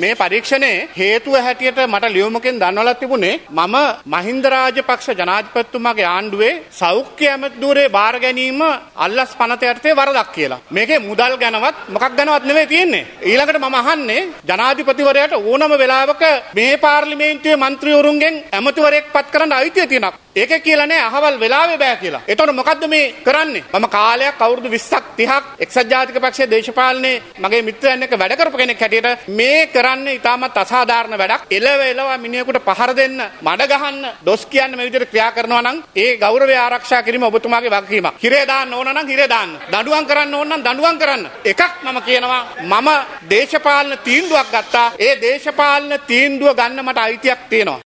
මේ පරීක්ෂණයේ හේතුව හැටියට මට ලියුමකින් දන්වලා තිබුණේ මම මහින්ද රාජපක්ෂ ජනාධිපතිතුමාගේ ආණ්ඩුවේ සෞඛ්‍ය ඇමතිදූරේ බාර ගැනීම අල්ලස් පනත යටතේ වරදක් කියලා. මේකේ මුදල් ගැනවත් මොකක් ගැනවත් නෙමෙයි තියෙන්නේ. ඊළඟට මම අහන්නේ ජනාධිපතිවරයාට ඕනම වෙලාවක මේ පාර්ලිමේන්තුවේ മന്ത്രിවරුන්ගෙන් ඇමතිවරයෙක් පත් කරන්න අයිතිය තියෙනවා. ඒක කියලා නෑ අහවල් වෙලාවේ බෑ කියලා. එතකොට මොකද්ද මේ කරන්නේ? මම කාලයක් අවුරුදු 20ක් 30ක් එක්සත් ජාතික පක්ෂයේ දේශපාලනයේ මගේ මිත්‍රයන් එක්ක වැඩ කරපු කෙනෙක් හැටියට මේ කරන්නේ ඉතාමත් අසාධාරණ වැඩක්. එලව එලව මිනිහෙකුට පහර දෙන්න, මඩ ගහන්න, දොස් කියන්න මේ විදිහට ක්‍රියා කරනවා නම් ඒ ගෞරවය ආරක්ෂා කිරීම ඔබතුමාගේ වගකීමක්. හිරේ දාන්න ඕන නම් හිරේ දාන්න. දඬුවම් කරන්න ඕන නම් දඬුවම් කරන්න. එකක් මම කියනවා මම දේශපාලන තීන්දුවක් ගත්තා. ඒ දේශපාලන තීන්දුව ගන්න මට අයිතියක් තියෙනවා.